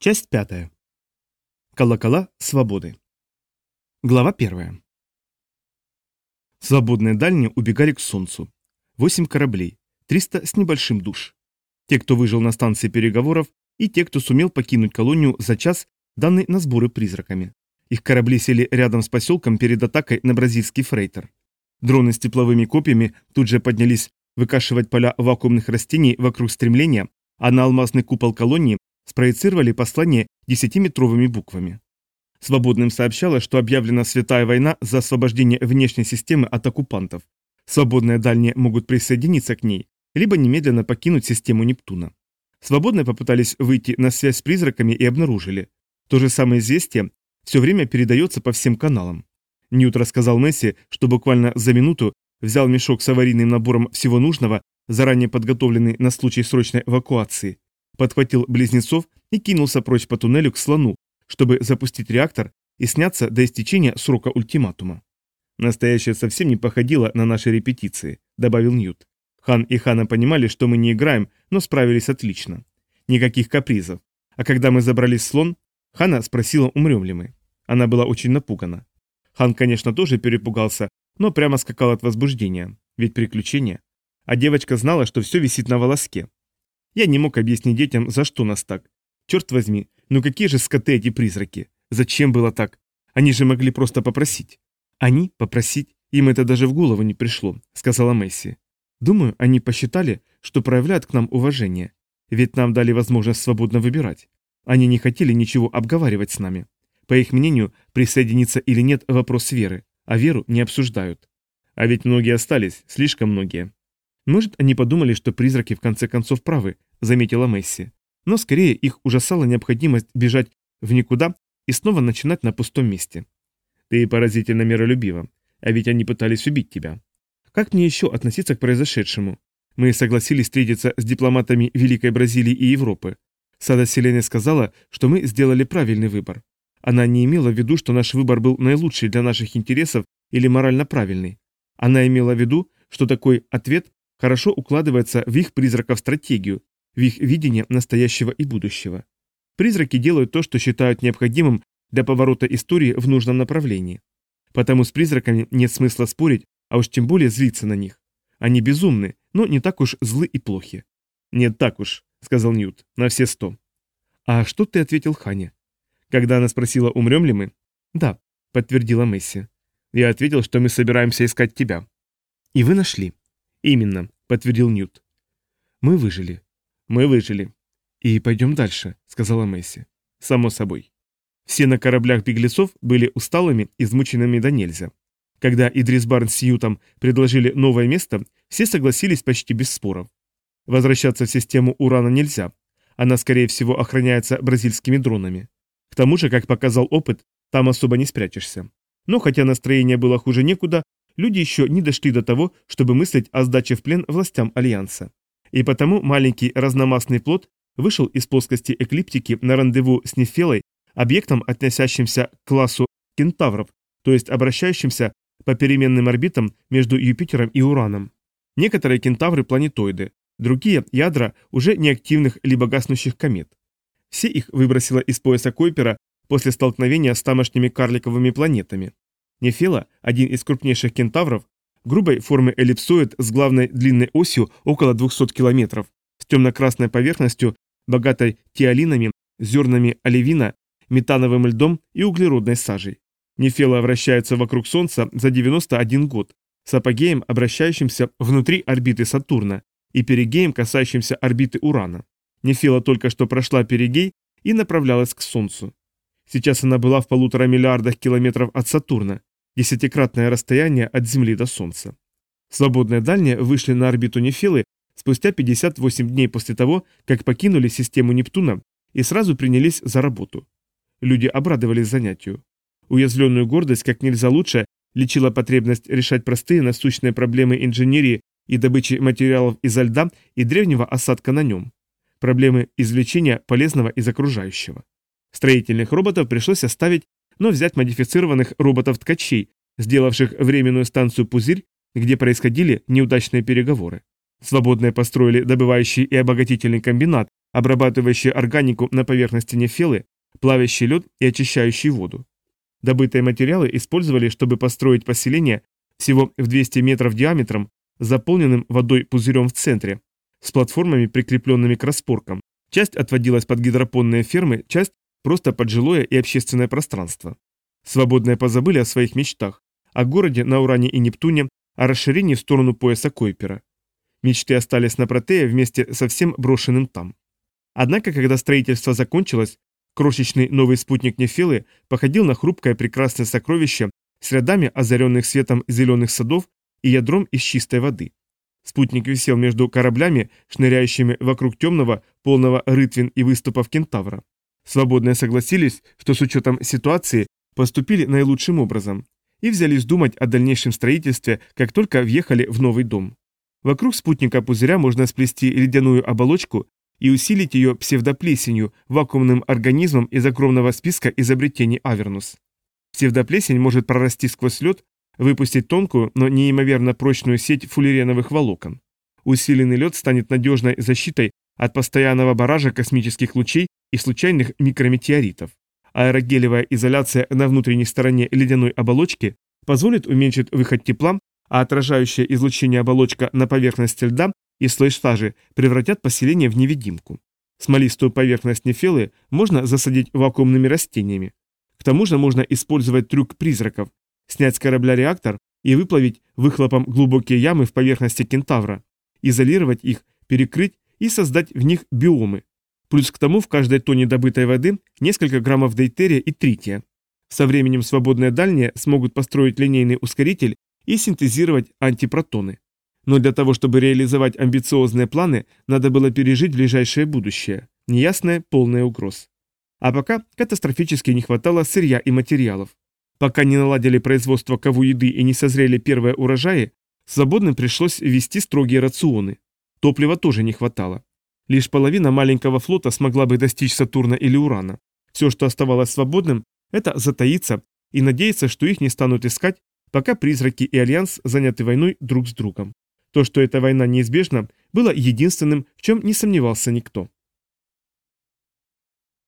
Часть пятая. Колокола свободы. Глава первая. Свободные дальние убегали к солнцу. Восемь кораблей, 300 с небольшим душ. Те, кто выжил на станции переговоров, и те, кто сумел покинуть колонию за час, данный на сборы призраками. Их корабли сели рядом с поселком перед атакой на бразильский фрейтер. Дроны с тепловыми копьями тут же поднялись выкашивать поля вакуумных растений вокруг стремления, а на алмазный купол колонии спроецировали послание десятиметровыми буквами. Свободным сообщалось, что объявлена святая война за освобождение внешней системы от оккупантов. Свободные дальние могут присоединиться к ней, либо немедленно покинуть систему Нептуна. Свободные попытались выйти на связь с призраками и обнаружили. То же самое известие все время передается по всем каналам. Ньют рассказал Месси, что буквально за минуту взял мешок с аварийным набором всего нужного, заранее подготовленный на случай срочной эвакуации, подхватил близнецов и кинулся прочь по туннелю к слону, чтобы запустить реактор и сняться до истечения срока ультиматума. «Настоящее совсем не походило на наши репетиции», — добавил Ньют. Хан и Хана понимали, что мы не играем, но справились отлично. Никаких капризов. А когда мы забрались в слон, Хана спросила, умрем ли мы. Она была очень напугана. Хан, конечно, тоже перепугался, но прямо скакал от возбуждения. Ведь приключения. А девочка знала, что все висит на волоске. Я не мог объяснить детям, за что нас так. Черт возьми, ну какие же скоты эти призраки? Зачем было так? Они же могли просто попросить. Они попросить? Им это даже в голову не пришло, сказала Месси. Думаю, они посчитали, что проявляют к нам уважение. Ведь нам дали возможность свободно выбирать. Они не хотели ничего обговаривать с нами. По их мнению, присоединиться или нет – вопрос веры, а веру не обсуждают. А ведь многие остались, слишком многие. Может, они подумали, что призраки в конце концов правы, заметила Месси. Но скорее их ужасала необходимость бежать в никуда и снова начинать на пустом месте. Ты поразительно миролюбива, а ведь они пытались убить тебя. Как мне еще относиться к произошедшему? Мы согласились встретиться с дипломатами Великой Бразилии и Европы. Сада Селене сказала, что мы сделали правильный выбор. Она не имела в виду, что наш выбор был наилучший для наших интересов или морально правильный. Она имела в виду, что такой ответ хорошо укладывается в их призраков стратегию, в их видение настоящего и будущего. Призраки делают то, что считают необходимым для поворота истории в нужном направлении. Потому с призраками нет смысла спорить, а уж тем более злиться на них. Они безумны, но не так уж злы и плохи. «Нет, так уж», — сказал Ньют, — «на все сто». «А что ты ответил Хане?» Когда она спросила, умрем ли мы? «Да», — подтвердила Месси. Я ответил, что мы собираемся искать тебя. «И вы нашли?» «Именно», — подтвердил Ньют. «Мы выжили». «Мы выжили». «И пойдем дальше», — сказала Месси. «Само собой». Все на кораблях беглецов были усталыми, измученными до нельзя. Когда Идрис Барн с Ютом предложили новое место, все согласились почти без споров. Возвращаться в систему Урана нельзя. Она, скорее всего, охраняется бразильскими дронами. К тому же, как показал опыт, там особо не спрячешься. Но хотя настроение было хуже некуда, люди еще не дошли до того, чтобы мыслить о сдаче в плен властям Альянса. И потому маленький разномастный плод вышел из плоскости эклиптики на рандеву с Нефелой, объектом, относящимся к классу кентавров, то есть обращающимся по переменным орбитам между Юпитером и Ураном. Некоторые кентавры – планетоиды, другие – ядра уже неактивных либо гаснущих комет. Все их выбросило из пояса Койпера после столкновения с тамошними карликовыми планетами. Нефела, один из крупнейших кентавров, грубой формы эллипсоид с главной длинной осью около 200 километров, с темно-красной поверхностью, богатой тиолинами, зернами оливина, метановым льдом и углеродной сажей. Нефела вращается вокруг Солнца за 91 год, с апогеем, обращающимся внутри орбиты Сатурна, и перигеем, касающимся орбиты Урана. Нефела только что прошла перигей и направлялась к Солнцу. Сейчас она была в полутора миллиардах километров от Сатурна, десятикратное расстояние от Земли до Солнца. Свободные дальние вышли на орбиту Нефелы спустя 58 дней после того, как покинули систему Нептуна и сразу принялись за работу. Люди обрадовались занятию. Уязвленную гордость как нельзя лучше лечила потребность решать простые насущные проблемы инженерии и добычи материалов изо льда и древнего осадка на нем. Проблемы извлечения полезного из окружающего. Строительных роботов пришлось оставить, но взять модифицированных роботов-ткачей, сделавших временную станцию «Пузырь», где происходили неудачные переговоры. Свободные построили добывающий и обогатительный комбинат, обрабатывающие органику на поверхности нефелы, плавящий лед и очищающий воду. Добытые материалы использовали, чтобы построить поселение всего в 200 метров диаметром, заполненным водой пузырем в центре, с платформами, прикрепленными к распоркам. Часть отводилась под гидропонные фермы, часть просто под жилое и общественное пространство. Свободные позабыли о своих мечтах, о городе на Уране и Нептуне, о расширении в сторону пояса Койпера. Мечты остались на Протее вместе со всем брошенным там. Однако, когда строительство закончилось, крошечный новый спутник Нефелы походил на хрупкое прекрасное сокровище с рядами озаренных светом зеленых садов и ядром из чистой воды. Спутник висел между кораблями, шныряющими вокруг темного, полного рытвин и выступов кентавра. Свободные согласились, что с учетом ситуации поступили наилучшим образом, и взялись думать о дальнейшем строительстве, как только въехали в новый дом. Вокруг спутника пузыря можно сплести ледяную оболочку и усилить ее псевдоплесенью, вакуумным организмом из огромного списка изобретений Авернус. Псевдоплесень может прорасти сквозь лед, выпустить тонкую, но неимоверно прочную сеть фуллереновых волокон. Усиленный лед станет надежной защитой от постоянного баража космических лучей и случайных микрометеоритов. Аэрогелевая изоляция на внутренней стороне ледяной оболочки позволит уменьшить выход тепла, а отражающее излучение оболочка на поверхности льда и слой стажи превратят поселение в невидимку. Смолистую поверхность нефелы можно засадить вакуумными растениями. К тому же можно использовать трюк призраков, снять с корабля реактор и выплавить выхлопом глубокие ямы в поверхности кентавра, изолировать их, перекрыть и создать в них биомы. Плюс к тому в каждой тоне добытой воды несколько граммов дейтерия и трития. Со временем свободные дальние смогут построить линейный ускоритель и синтезировать антипротоны. Но для того, чтобы реализовать амбициозные планы, надо было пережить ближайшее будущее, неясное, полное угроз. А пока катастрофически не хватало сырья и материалов. Пока не наладили производство кову еды и не созрели первые урожаи, свободным пришлось ввести строгие рационы. Топлива тоже не хватало. Лишь половина маленького флота смогла бы достичь Сатурна или Урана. Все, что оставалось свободным, это затаиться и надеяться, что их не станут искать, пока призраки и Альянс заняты войной друг с другом. То, что эта война неизбежна, было единственным, в чем не сомневался никто.